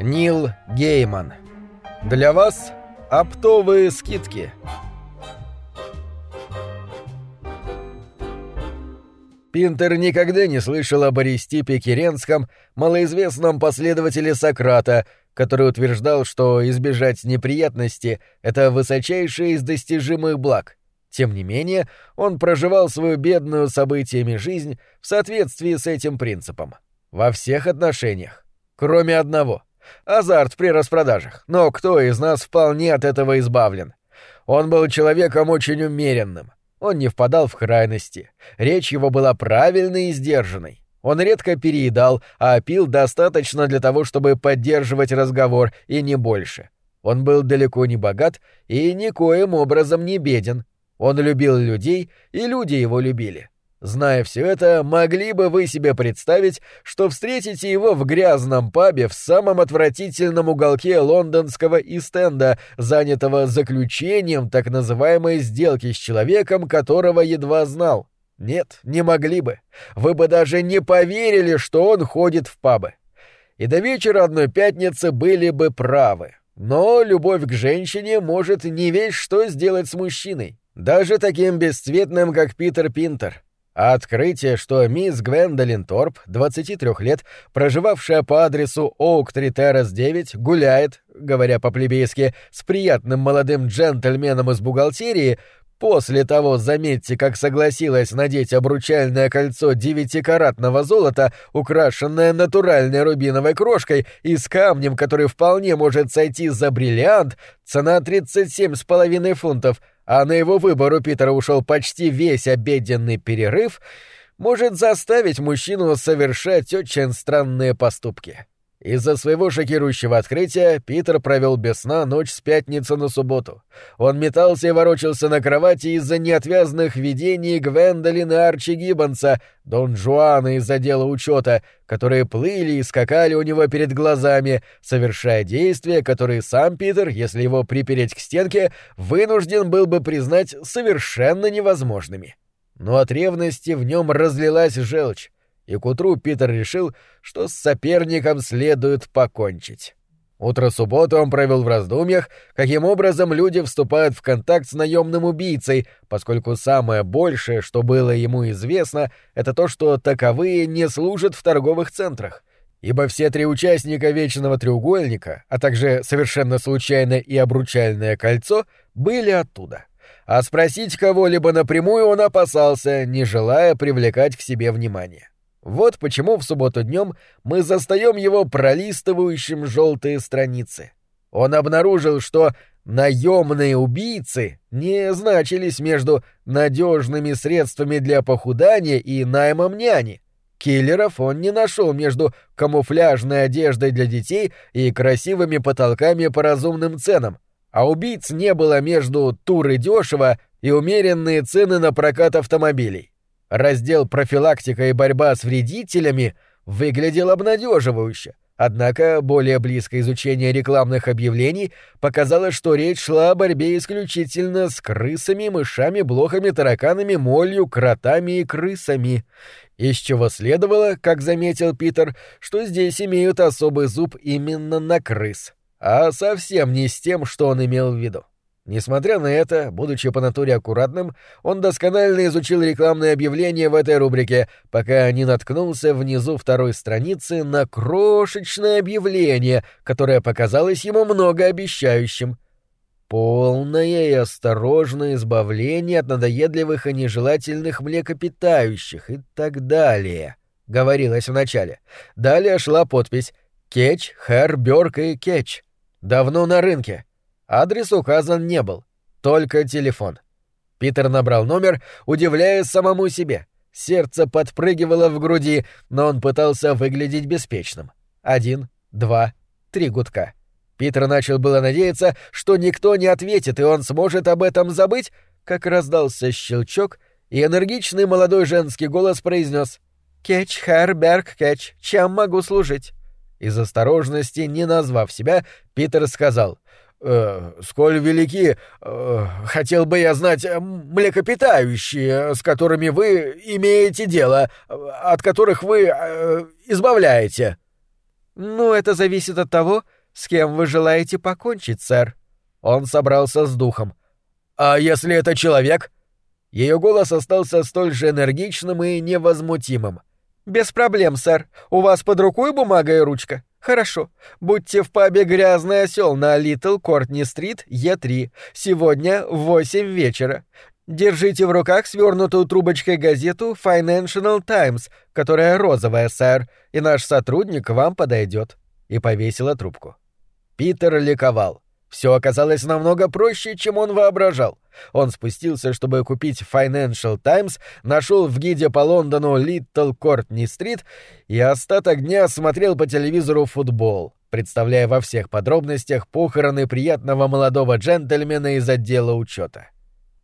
Нил Гейман. Для вас оптовые скидки. Пинтер никогда не слышал об Аристипе Керенском, малоизвестном последователе Сократа, который утверждал, что избежать неприятности — это высочайшее из достижимых благ. Тем не менее, он проживал свою бедную событиями жизнь в соответствии с этим принципом. Во всех отношениях. Кроме одного — азарт при распродажах. Но кто из нас вполне от этого избавлен? Он был человеком очень умеренным. Он не впадал в крайности. Речь его была правильной и сдержанной. Он редко переедал, а пил достаточно для того, чтобы поддерживать разговор, и не больше. Он был далеко не богат и никоим образом не беден. Он любил людей, и люди его любили. Зная все это, могли бы вы себе представить, что встретите его в грязном пабе в самом отвратительном уголке лондонского Истенда, занятого заключением так называемой сделки с человеком, которого едва знал? Нет, не могли бы. Вы бы даже не поверили, что он ходит в пабы. И до вечера одной пятницы были бы правы. Но любовь к женщине может не весь что сделать с мужчиной, даже таким бесцветным, как Питер Пинтер. А открытие, что мисс Гвендолин Торп, 23 лет, проживавшая по адресу Оуктри Террас 9, гуляет, говоря по-плебейски, с приятным молодым джентльменом из бухгалтерии, после того, заметьте, как согласилась надеть обручальное кольцо девятикаратного золота, украшенное натуральной рубиновой крошкой и с камнем, который вполне может сойти за бриллиант, цена 37,5 фунтов — а на его выбор у Питера ушел почти весь обеденный перерыв, может заставить мужчину совершать очень странные поступки. Из-за своего шокирующего открытия Питер провел без сна ночь с пятницы на субботу. Он метался и ворочался на кровати из-за неотвязных видений Гвендолин и Арчи Гиббонса, Дон Жуана из-за дела учета, которые плыли и скакали у него перед глазами, совершая действия, которые сам Питер, если его припереть к стенке, вынужден был бы признать совершенно невозможными. Но от ревности в нем разлилась желчь и к утру Питер решил, что с соперником следует покончить. Утро субботы он провел в раздумьях, каким образом люди вступают в контакт с наемным убийцей, поскольку самое большее, что было ему известно, это то, что таковые не служат в торговых центрах. Ибо все три участника Вечного Треугольника, а также совершенно случайно и обручальное кольцо, были оттуда. А спросить кого-либо напрямую он опасался, не желая привлекать к себе внимание. Вот почему в субботу днем мы застаем его пролистывающим желтые страницы. Он обнаружил, что наемные убийцы не значились между надежными средствами для похудания и наймом няни. Киллеров он не нашел между камуфляжной одеждой для детей и красивыми потолками по разумным ценам, а убийц не было между туры дешево и умеренные цены на прокат автомобилей. Раздел «Профилактика и борьба с вредителями» выглядел обнадеживающе, однако более близкое изучение рекламных объявлений показало, что речь шла о борьбе исключительно с крысами, мышами, блохами, тараканами, молью, кротами и крысами. Из чего следовало, как заметил Питер, что здесь имеют особый зуб именно на крыс, а совсем не с тем, что он имел в виду. Несмотря на это, будучи по натуре аккуратным, он досконально изучил рекламные объявления в этой рубрике, пока не наткнулся внизу второй страницы на крошечное объявление, которое показалось ему многообещающим. Полное и осторожное избавление от надоедливых и нежелательных млекопитающих и так далее, говорилось вначале. Далее шла подпись «Кетч, Хэр, Бёрк и Кетч». Давно на рынке. Адрес указан не был, только телефон. Питер набрал номер, удивляясь самому себе. Сердце подпрыгивало в груди, но он пытался выглядеть беспечным. Один, два, три гудка. Питер начал было надеяться, что никто не ответит, и он сможет об этом забыть, как раздался щелчок, и энергичный молодой женский голос произнес «Кетч, Хэрберг, Кетч, чем могу служить?» Из осторожности, не назвав себя, Питер сказал э, сколь велики, э, хотел бы я знать, э, млекопитающие, с которыми вы имеете дело, от которых вы э, избавляете». «Ну, это зависит от того, с кем вы желаете покончить, сэр». Он собрался с духом. «А если это человек?» Ее голос остался столь же энергичным и невозмутимым. «Без проблем, сэр. У вас под рукой бумага и ручка? Хорошо. Будьте в пабе «Грязный осел» на Литл Кортни-стрит, Е3. Сегодня в восемь вечера. Держите в руках свернутую трубочкой газету Financial Times, которая розовая, сэр, и наш сотрудник вам подойдет. И повесила трубку. Питер ликовал. Все оказалось намного проще, чем он воображал. Он спустился, чтобы купить Financial Times, нашел в гиде по Лондону Литтл Кортни-стрит и остаток дня смотрел по телевизору футбол, представляя во всех подробностях похороны приятного молодого джентльмена из отдела учета.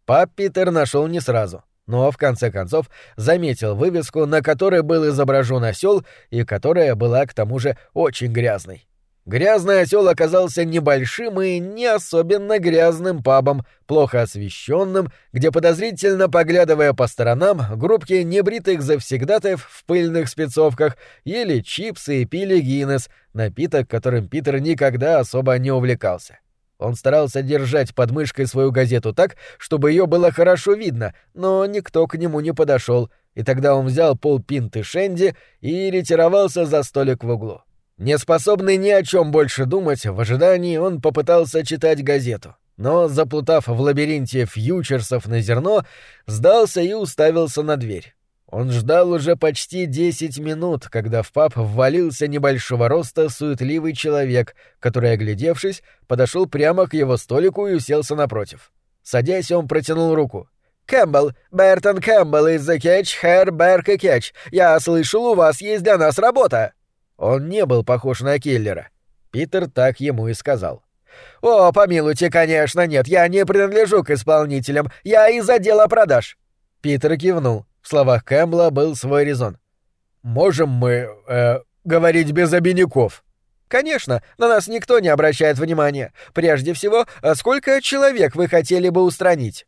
Пап Питер нашел не сразу, но в конце концов заметил вывеску, на которой был изображен осел и которая была к тому же очень грязной. Грязный осел оказался небольшим и не особенно грязным пабом, плохо освещенным, где, подозрительно поглядывая по сторонам, группки небритых завсегдатаев в пыльных спецовках ели чипсы и пили Гиннес, напиток, которым Питер никогда особо не увлекался. Он старался держать под мышкой свою газету так, чтобы ее было хорошо видно, но никто к нему не подошел, и тогда он взял полпинты шенди и ретировался за столик в углу. Неспособный ни о чем больше думать, в ожидании он попытался читать газету, но, заплутав в лабиринте фьючерсов на зерно, сдался и уставился на дверь. Он ждал уже почти десять минут, когда в паб ввалился небольшого роста суетливый человек, который, оглядевшись, подошел прямо к его столику и уселся напротив. Садясь, он протянул руку. «Кэмпбелл, Бертон Кэмпбелл из Кетч, Хэйр, Берк и Кетч. Я слышал, у вас есть для нас работа». Он не был похож на киллера. Питер так ему и сказал. «О, помилуйте, конечно, нет, я не принадлежу к исполнителям, я из отдела продаж». Питер кивнул. В словах Кэмпбелла был свой резон. «Можем мы, э, говорить без обиняков?» «Конечно, на нас никто не обращает внимания. Прежде всего, а сколько человек вы хотели бы устранить?»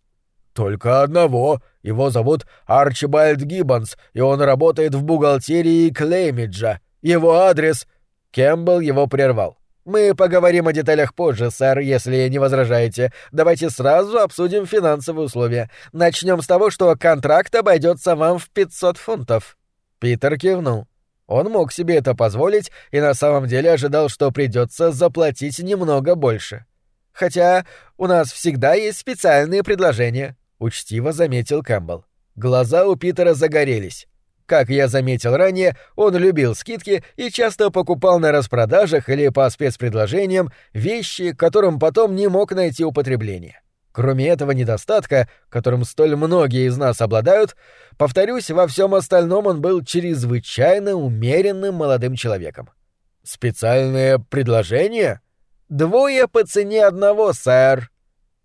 «Только одного. Его зовут Арчибальд Гиббонс, и он работает в бухгалтерии Клеймиджа. Его адрес...» Кэмпбелл его прервал. «Мы поговорим о деталях позже, сэр, если не возражаете. Давайте сразу обсудим финансовые условия. Начнем с того, что контракт обойдется вам в 500 фунтов». Питер кивнул. Он мог себе это позволить и на самом деле ожидал, что придется заплатить немного больше. «Хотя у нас всегда есть специальные предложения», — учтиво заметил Кэмпбелл. Глаза у Питера загорелись. Как я заметил ранее, он любил скидки и часто покупал на распродажах или по спецпредложениям вещи, которым потом не мог найти употребление. Кроме этого недостатка, которым столь многие из нас обладают, повторюсь, во всем остальном он был чрезвычайно умеренным молодым человеком. Специальное предложение? Двое по цене одного, сэр.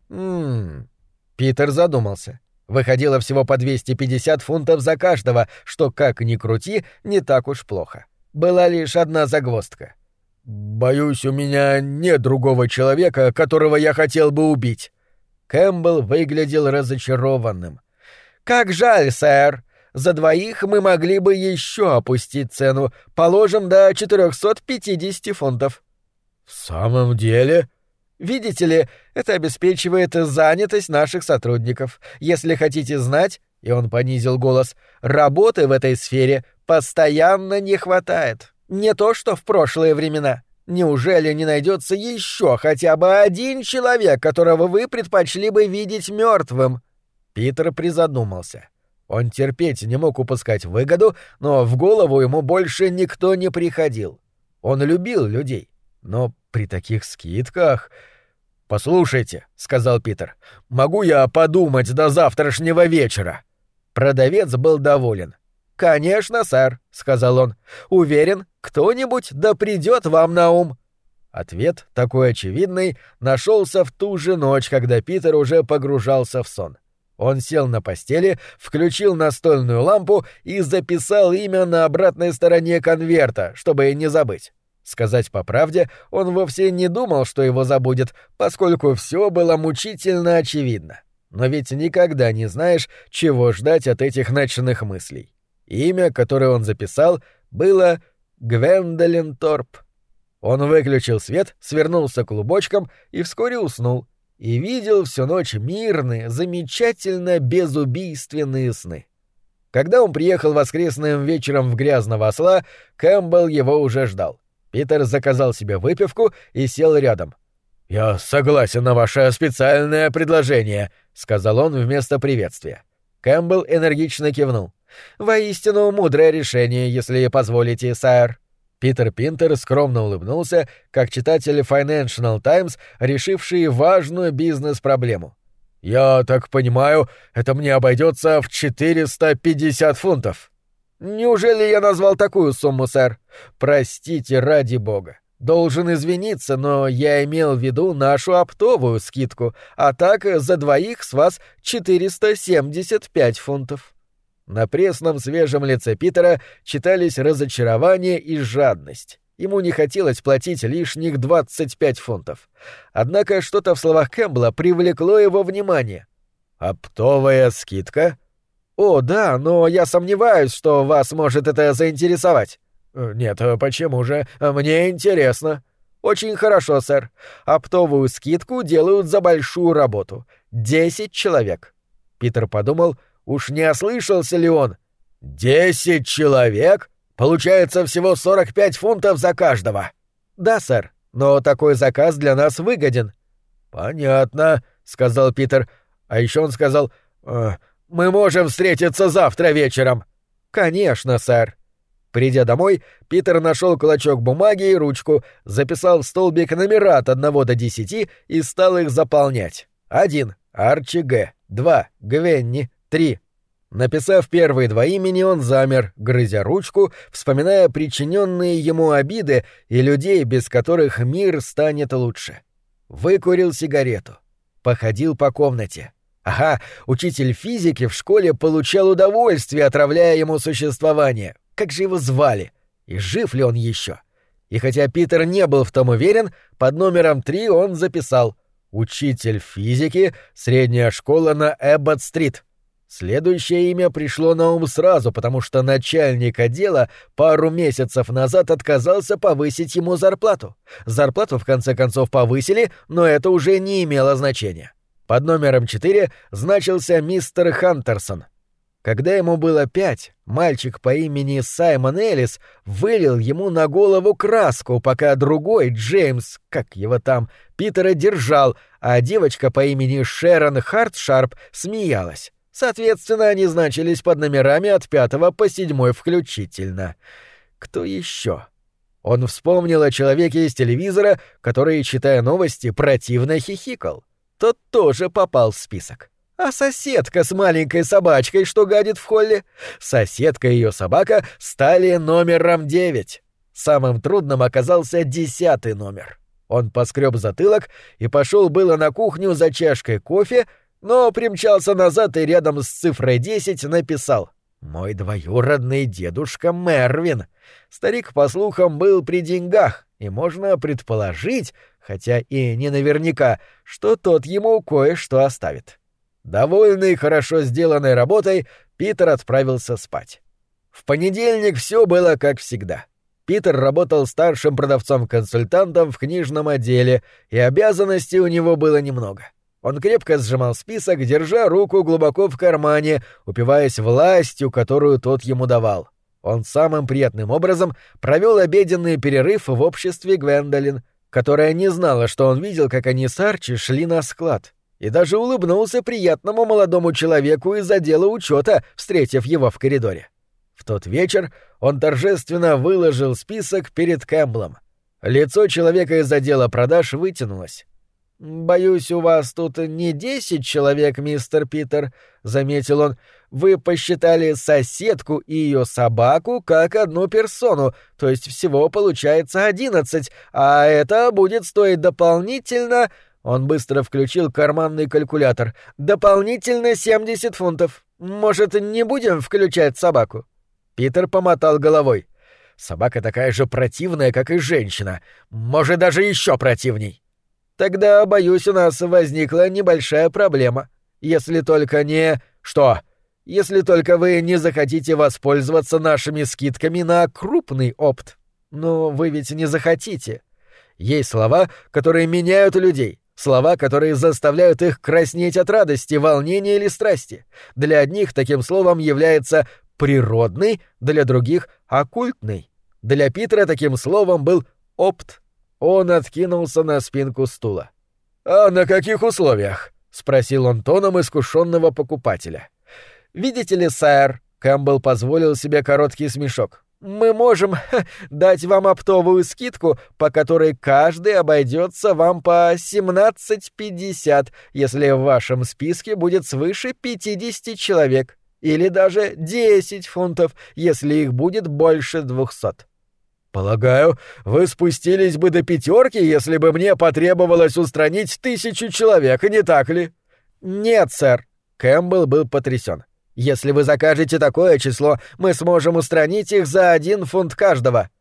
Ммм. Питер задумался. Выходило всего по 250 фунтов за каждого, что, как ни крути, не так уж плохо. Была лишь одна загвоздка. «Боюсь, у меня нет другого человека, которого я хотел бы убить». Кэмпбелл выглядел разочарованным. «Как жаль, сэр. За двоих мы могли бы еще опустить цену, положим до 450 фунтов». «В самом деле?» Видите ли, это обеспечивает занятость наших сотрудников. Если хотите знать, и он понизил голос, работы в этой сфере постоянно не хватает. Не то, что в прошлые времена. Неужели не найдется еще хотя бы один человек, которого вы предпочли бы видеть мертвым? Питер призадумался. Он терпеть не мог упускать выгоду, но в голову ему больше никто не приходил. Он любил людей, но при таких скидках «Послушайте», — сказал Питер, — «могу я подумать до завтрашнего вечера?» Продавец был доволен. «Конечно, сэр», — сказал он. «Уверен, кто-нибудь да придет вам на ум». Ответ, такой очевидный, нашелся в ту же ночь, когда Питер уже погружался в сон. Он сел на постели, включил настольную лампу и записал имя на обратной стороне конверта, чтобы не забыть. Сказать по правде, он вовсе не думал, что его забудет, поскольку все было мучительно очевидно. Но ведь никогда не знаешь, чего ждать от этих ночных мыслей. Имя, которое он записал, было Гвендолин Торп. Он выключил свет, свернулся клубочком и вскоре уснул. И видел всю ночь мирные, замечательно безубийственные сны. Когда он приехал воскресным вечером в грязного осла, Кэмпбелл его уже ждал. Питер заказал себе выпивку и сел рядом. «Я согласен на ваше специальное предложение», — сказал он вместо приветствия. Кэмпбелл энергично кивнул. «Воистину мудрое решение, если позволите, сэр». Питер Пинтер скромно улыбнулся, как читатель Financial Times, решивший важную бизнес-проблему. «Я так понимаю, это мне обойдется в 450 фунтов». «Неужели я назвал такую сумму, сэр? Простите, ради бога. Должен извиниться, но я имел в виду нашу оптовую скидку, а так за двоих с вас 475 фунтов». На пресном свежем лице Питера читались разочарование и жадность. Ему не хотелось платить лишних 25 фунтов. Однако что-то в словах Кэмпбелла привлекло его внимание. «Оптовая скидка?» «О, да, но я сомневаюсь, что вас может это заинтересовать». «Нет, почему же? Мне интересно». «Очень хорошо, сэр. Оптовую скидку делают за большую работу. Десять человек». Питер подумал — Уж не ослышался ли он? «Десять человек? Получается всего сорок пять фунтов за каждого». «Да, сэр, но такой заказ для нас выгоден». «Понятно», — сказал Питер. А еще он сказал, э, «Мы можем встретиться завтра вечером». «Конечно, сэр». Придя домой, Питер нашел клочок бумаги и ручку, записал в столбик номера от одного до десяти и стал их заполнять. Один — Арчи Г. Два — Гвенни. Три. Написав первые два имени, он замер, грызя ручку, вспоминая причиненные ему обиды и людей, без которых мир станет лучше. Выкурил сигарету. Походил по комнате. Ага, учитель физики в школе получал удовольствие, отравляя ему существование. Как же его звали? И жив ли он еще? И хотя Питер не был в том уверен, под номером три он записал «Учитель физики, средняя школа на Эббот-стрит». Следующее имя пришло на ум сразу, потому что начальник отдела пару месяцев назад отказался повысить ему зарплату. Зарплату в конце концов повысили, но это уже не имело значения. Под номером 4 значился мистер Хантерсон. Когда ему было пять, мальчик по имени Саймон Эллис вылил ему на голову краску, пока другой, Джеймс, как его там, Питера держал, а девочка по имени Шерон Хартшарп смеялась. Соответственно, они значились под номерами от пятого по седьмой включительно. Кто еще? Он вспомнил о человеке из телевизора, который, читая новости, противно хихикал. Тот тоже попал в список. А соседка с маленькой собачкой, что гадит в холле? Соседка и ее собака стали номером девять. Самым трудным оказался десятый номер. Он поскреб затылок и пошел было на кухню за чашкой кофе, но примчался назад и рядом с цифрой 10 написал «Мой двоюродный дедушка Мервин». Старик, по слухам, был при деньгах, и можно предположить, хотя и не наверняка, что тот ему кое-что оставит. Довольный хорошо сделанной работой, Питер отправился спать. В понедельник все было как всегда. Питер работал старшим продавцом-консультантом в книжном отделе, и обязанностей у него было немного — он крепко сжимал список, держа руку глубоко в кармане, упиваясь властью, которую тот ему давал. Он самым приятным образом провел обеденный перерыв в обществе Гвендолин, которая не знала, что он видел, как они с Арчи шли на склад, и даже улыбнулся приятному молодому человеку из отдела учета, встретив его в коридоре. В тот вечер он торжественно выложил список перед Кэмблом. Лицо человека из отдела продаж вытянулось. «Боюсь, у вас тут не десять человек, мистер Питер», — заметил он. «Вы посчитали соседку и ее собаку как одну персону, то есть всего получается одиннадцать, а это будет стоить дополнительно...» Он быстро включил карманный калькулятор. «Дополнительно семьдесят фунтов. Может, не будем включать собаку?» Питер помотал головой. «Собака такая же противная, как и женщина. Может, даже еще противней». Тогда, боюсь, у нас возникла небольшая проблема. Если только не... Что? Если только вы не захотите воспользоваться нашими скидками на крупный опт. Но вы ведь не захотите. Есть слова, которые меняют людей, слова, которые заставляют их краснеть от радости, волнения или страсти. Для одних таким словом является природный, для других — оккультный. Для Питера таким словом был опт. Он откинулся на спинку стула. «А на каких условиях?» — спросил он тоном искушенного покупателя. «Видите ли, сэр», — Кэмпбелл позволил себе короткий смешок, «мы можем ха, дать вам оптовую скидку, по которой каждый обойдется вам по 17,50, если в вашем списке будет свыше 50 человек, или даже 10 фунтов, если их будет больше 200». «Полагаю, вы спустились бы до пятерки, если бы мне потребовалось устранить тысячу человек, не так ли?» «Нет, сэр». Кэмпбелл был потрясен. «Если вы закажете такое число, мы сможем устранить их за один фунт каждого».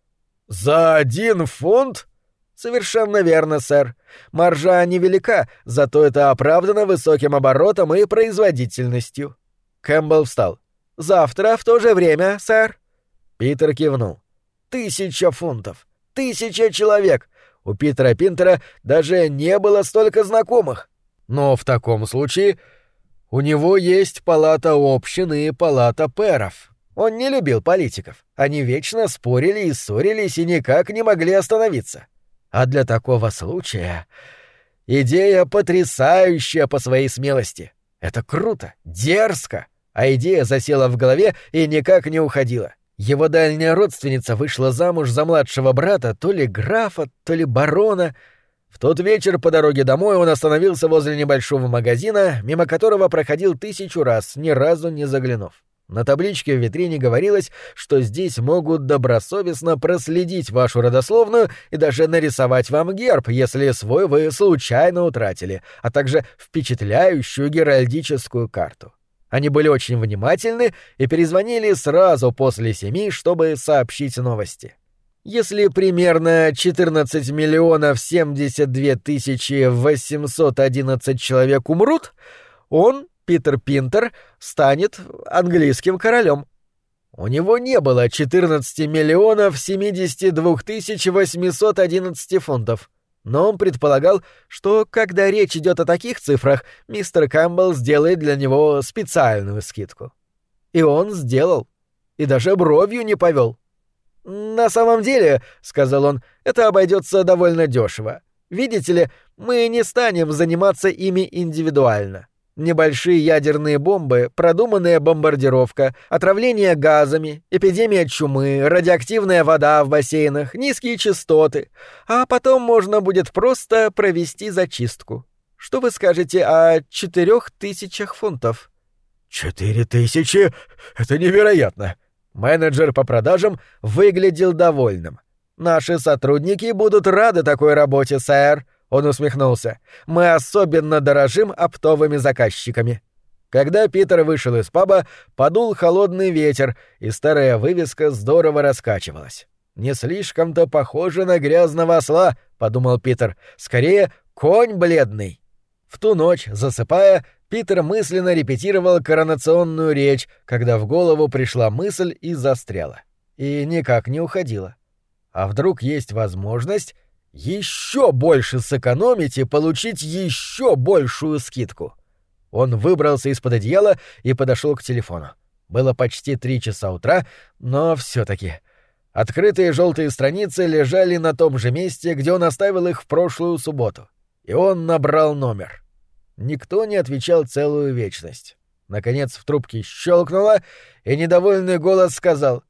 «За один фунт?» «Совершенно верно, сэр. Маржа невелика, зато это оправдано высоким оборотом и производительностью». Кэмпбелл встал. «Завтра в то же время, сэр». Питер кивнул. Тысяча фунтов! Тысяча человек! У Питера Пинтера даже не было столько знакомых. Но в таком случае у него есть палата общин и палата пэров. Он не любил политиков. Они вечно спорили и ссорились и никак не могли остановиться. А для такого случая идея потрясающая по своей смелости. Это круто, дерзко, а идея засела в голове и никак не уходила. Его дальняя родственница вышла замуж за младшего брата то ли графа, то ли барона. В тот вечер по дороге домой он остановился возле небольшого магазина, мимо которого проходил тысячу раз, ни разу не заглянув. На табличке в витрине говорилось, что здесь могут добросовестно проследить вашу родословную и даже нарисовать вам герб, если свой вы случайно утратили, а также впечатляющую геральдическую карту. Они были очень внимательны и перезвонили сразу после семи, чтобы сообщить новости. Если примерно 14 миллионов 72 тысячи 811 человек умрут, он, Питер Пинтер, станет английским королем. У него не было 14 миллионов 72 тысяч 811 фунтов. Но он предполагал, что когда речь идет о таких цифрах, мистер Кэмпбелл сделает для него специальную скидку. И он сделал. И даже бровью не повел. «На самом деле, — сказал он, — это обойдется довольно дешево. Видите ли, мы не станем заниматься ими индивидуально. Небольшие ядерные бомбы, продуманная бомбардировка, отравление газами, эпидемия чумы, радиоактивная вода в бассейнах, низкие частоты. А потом можно будет просто провести зачистку. Что вы скажете о четырех тысячах фунтов? Четыре тысячи? Это невероятно. Менеджер по продажам выглядел довольным. Наши сотрудники будут рады такой работе, сэр. Он усмехнулся. «Мы особенно дорожим оптовыми заказчиками». Когда Питер вышел из паба, подул холодный ветер, и старая вывеска здорово раскачивалась. «Не слишком-то похоже на грязного осла», — подумал Питер. «Скорее, конь бледный». В ту ночь, засыпая, Питер мысленно репетировал коронационную речь, когда в голову пришла мысль и застряла. И никак не уходила. А вдруг есть возможность еще больше сэкономить и получить еще большую скидку. Он выбрался из-под одеяла и подошел к телефону. Было почти три часа утра, но все-таки. Открытые желтые страницы лежали на том же месте, где он оставил их в прошлую субботу. И он набрал номер. Никто не отвечал целую вечность. Наконец в трубке щелкнуло, и недовольный голос сказал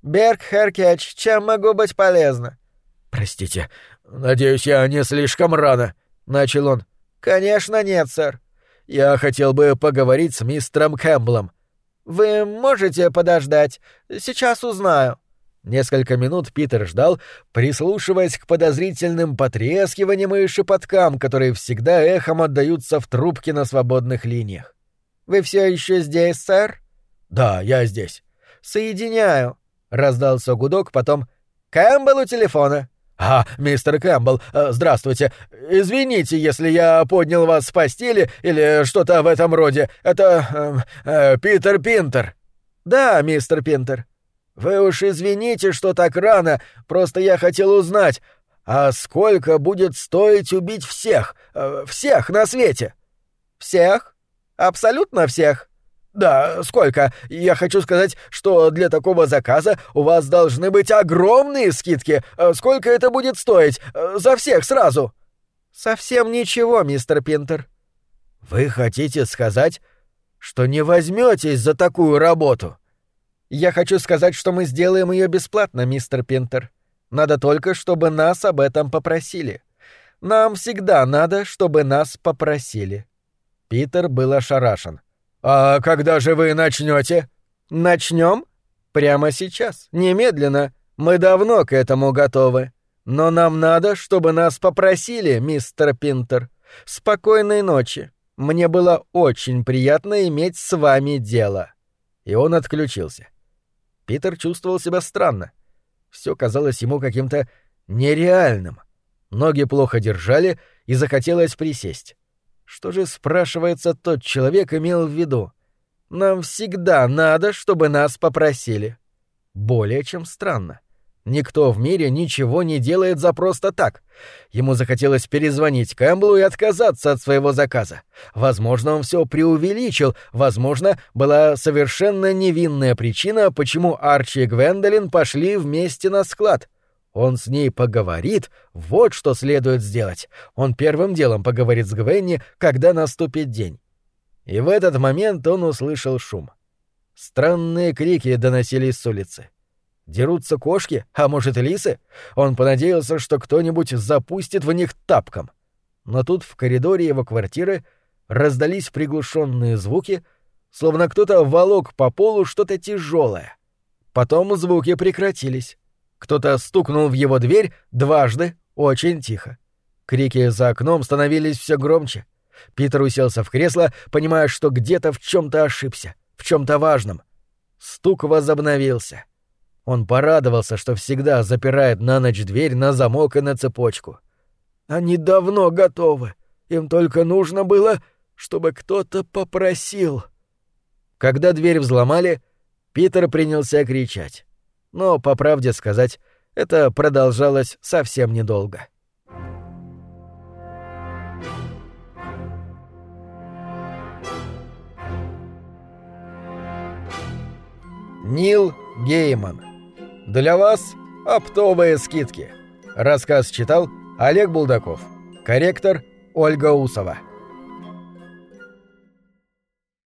«Берг Херкетч, чем могу быть полезна?» «Простите, надеюсь, я не слишком рано», — начал он. «Конечно нет, сэр. Я хотел бы поговорить с мистером Кэмпбеллом». «Вы можете подождать? Сейчас узнаю». Несколько минут Питер ждал, прислушиваясь к подозрительным потрескиваниям и шепоткам, которые всегда эхом отдаются в трубке на свободных линиях. «Вы все еще здесь, сэр?» «Да, я здесь». «Соединяю», — раздался гудок, потом «Кэмпбелл у телефона». «А, мистер Кэмпбелл, э, здравствуйте. Извините, если я поднял вас с постели или что-то в этом роде. Это... Э, э, Питер Пинтер». «Да, мистер Пинтер». «Вы уж извините, что так рано, просто я хотел узнать, А сколько будет стоить убить всех, э, всех на свете? Всех? Абсолютно всех? Да, сколько? Я хочу сказать, что для такого заказа у вас должны быть огромные скидки. Э, сколько это будет стоить? Э, за всех сразу? Совсем ничего, мистер Пинтер. Вы хотите сказать, что не возьметесь за такую работу? Я хочу сказать, что мы сделаем ее бесплатно, мистер Пинтер. Надо только, чтобы нас об этом попросили. Нам всегда надо, чтобы нас попросили. Питер был ошарашен. А когда же вы начнете? Начнем? Прямо сейчас, немедленно. Мы давно к этому готовы. Но нам надо, чтобы нас попросили, мистер Пинтер. Спокойной ночи. Мне было очень приятно иметь с вами дело. И он отключился. Питер чувствовал себя странно. Все казалось ему каким-то нереальным. Ноги плохо держали, и захотелось присесть. Что же, спрашивается, тот человек имел в виду? Нам всегда надо, чтобы нас попросили. Более чем странно. Никто в мире ничего не делает за просто так. Ему захотелось перезвонить Кэмблу и отказаться от своего заказа. Возможно, он все преувеличил, возможно, была совершенно невинная причина, почему Арчи и Гвендолин пошли вместе на склад. Он с ней поговорит, вот что следует сделать. Он первым делом поговорит с Гвенни, когда наступит день. И в этот момент он услышал шум. Странные крики доносились с улицы. Дерутся кошки, а может, лисы? Он понадеялся, что кто-нибудь запустит в них тапком. Но тут в коридоре его квартиры раздались приглушенные звуки, словно кто-то волок по полу что-то тяжелое. Потом звуки прекратились. Кто-то стукнул в его дверь дважды, очень тихо. Крики за окном становились все громче. Питер уселся в кресло, понимая, что где-то в чем-то ошибся, в чем-то важном. Стук возобновился — он порадовался, что всегда запирает на ночь дверь на замок и на цепочку. Они давно готовы. Им только нужно было, чтобы кто-то попросил. Когда дверь взломали, Питер принялся кричать. Но, по правде сказать, это продолжалось совсем недолго. Нил Гейман для вас оптовые скидки. Рассказ читал Олег Булдаков. Корректор Ольга Усова.